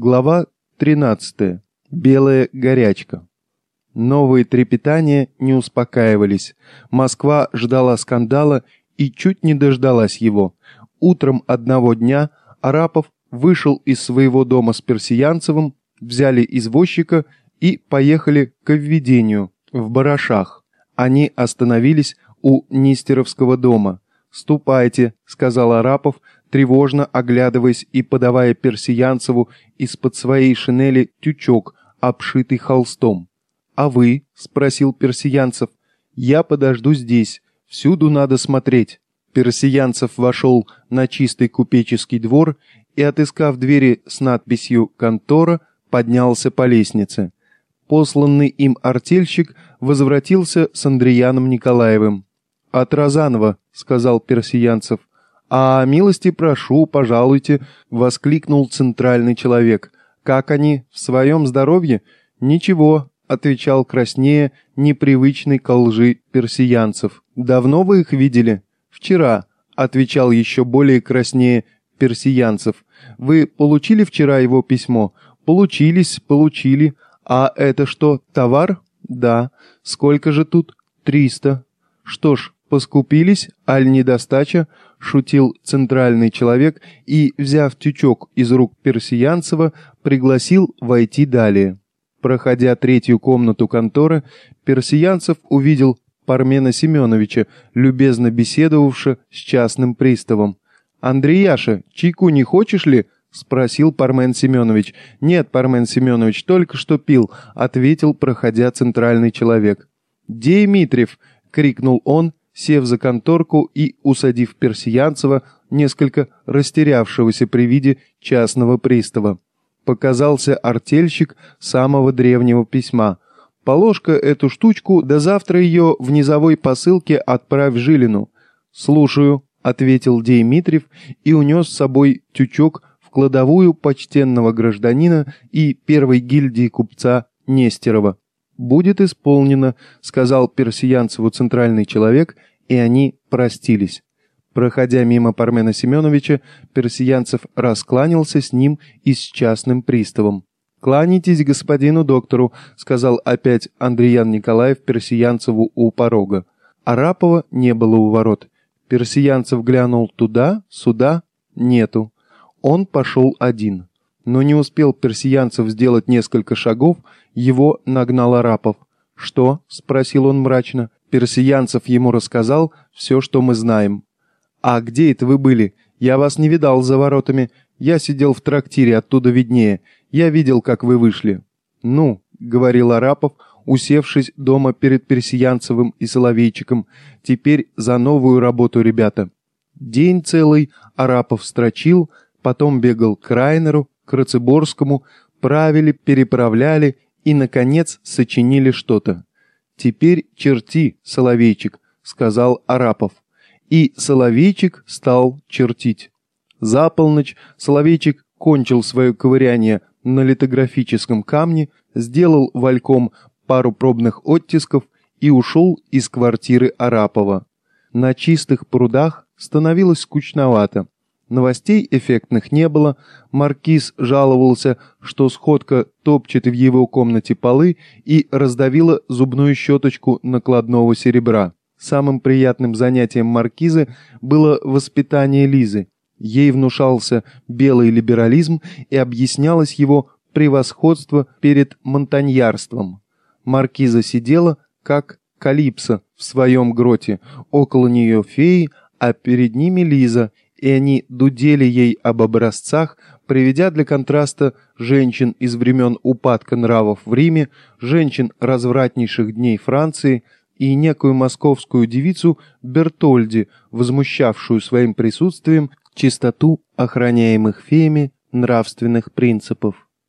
Глава 13. Белая горячка. Новые трепетания не успокаивались. Москва ждала скандала и чуть не дождалась его. Утром одного дня Арапов вышел из своего дома с Персиянцевым, взяли извозчика и поехали к введению в Барашах. Они остановились у Нистеровского дома. «Ступайте», — сказал Арапов, тревожно оглядываясь и подавая Персиянцеву из-под своей шинели тючок, обшитый холстом. «А вы?» — спросил Персиянцев. «Я подожду здесь. Всюду надо смотреть». Персиянцев вошел на чистый купеческий двор и, отыскав двери с надписью «Контора», поднялся по лестнице. Посланный им артельщик возвратился с Андреяном Николаевым. «От Розанова», — сказал Персиянцев. «А милости прошу, пожалуйте», — воскликнул центральный человек. «Как они? В своем здоровье?» «Ничего», — отвечал краснее непривычный ко лжи персиянцев. «Давно вы их видели?» «Вчера», — отвечал еще более краснее персиянцев. «Вы получили вчера его письмо?» «Получились, получили. А это что, товар?» «Да». «Сколько же тут?» «Триста». «Что ж, поскупились, аль недостача?» — шутил центральный человек и, взяв тючок из рук Персиянцева, пригласил войти далее. Проходя третью комнату конторы, Персиянцев увидел Пармена Семеновича, любезно беседовавшего с частным приставом. «Андреяша, чайку не хочешь ли?» — спросил Пармен Семенович. «Нет, Пармен Семенович, только что пил», — ответил, проходя центральный человек. «Дмитриев!» — крикнул он, сев за конторку и усадив Персиянцева, несколько растерявшегося при виде частного пристава. Показался артельщик самого древнего письма. «Положка эту штучку, да завтра ее в низовой посылке отправь Жилину». «Слушаю», — ответил Дмитриев и унес с собой тючок в кладовую почтенного гражданина и первой гильдии купца Нестерова. «Будет исполнено», — сказал Персиянцеву центральный человек, и они простились. Проходя мимо Пармена Семеновича, Персиянцев раскланялся с ним и с частным приставом. «Кланяйтесь господину доктору», — сказал опять Андреян Николаев Персиянцеву у порога. Арапова не было у ворот. Персиянцев глянул туда, сюда, нету. Он пошел один. Но не успел Персиянцев сделать несколько шагов, его нагнал Арапов. «Что?» — спросил он мрачно. Персиянцев ему рассказал все, что мы знаем. «А где это вы были? Я вас не видал за воротами. Я сидел в трактире, оттуда виднее. Я видел, как вы вышли». «Ну», — говорил Арапов, усевшись дома перед Персиянцевым и Соловейчиком, «теперь за новую работу, ребята». День целый Арапов строчил, потом бегал к Райнеру, к Рацеборскому, правили, переправляли и, наконец, сочинили что-то. «Теперь черти, Соловейчик», — сказал Арапов. И Соловейчик стал чертить. За полночь Соловейчик кончил свое ковыряние на литографическом камне, сделал вальком пару пробных оттисков и ушел из квартиры Арапова. На чистых прудах становилось скучновато. Новостей эффектных не было, маркиз жаловался, что сходка топчет в его комнате полы и раздавила зубную щеточку накладного серебра. Самым приятным занятием маркизы было воспитание Лизы. Ей внушался белый либерализм и объяснялось его превосходство перед монтаньярством. Маркиза сидела, как Калипсо в своем гроте, около нее феи, а перед ними Лиза – и они дудели ей об образцах, приведя для контраста женщин из времен упадка нравов в Риме, женщин развратнейших дней Франции и некую московскую девицу Бертольди, возмущавшую своим присутствием чистоту охраняемых феями нравственных принципов.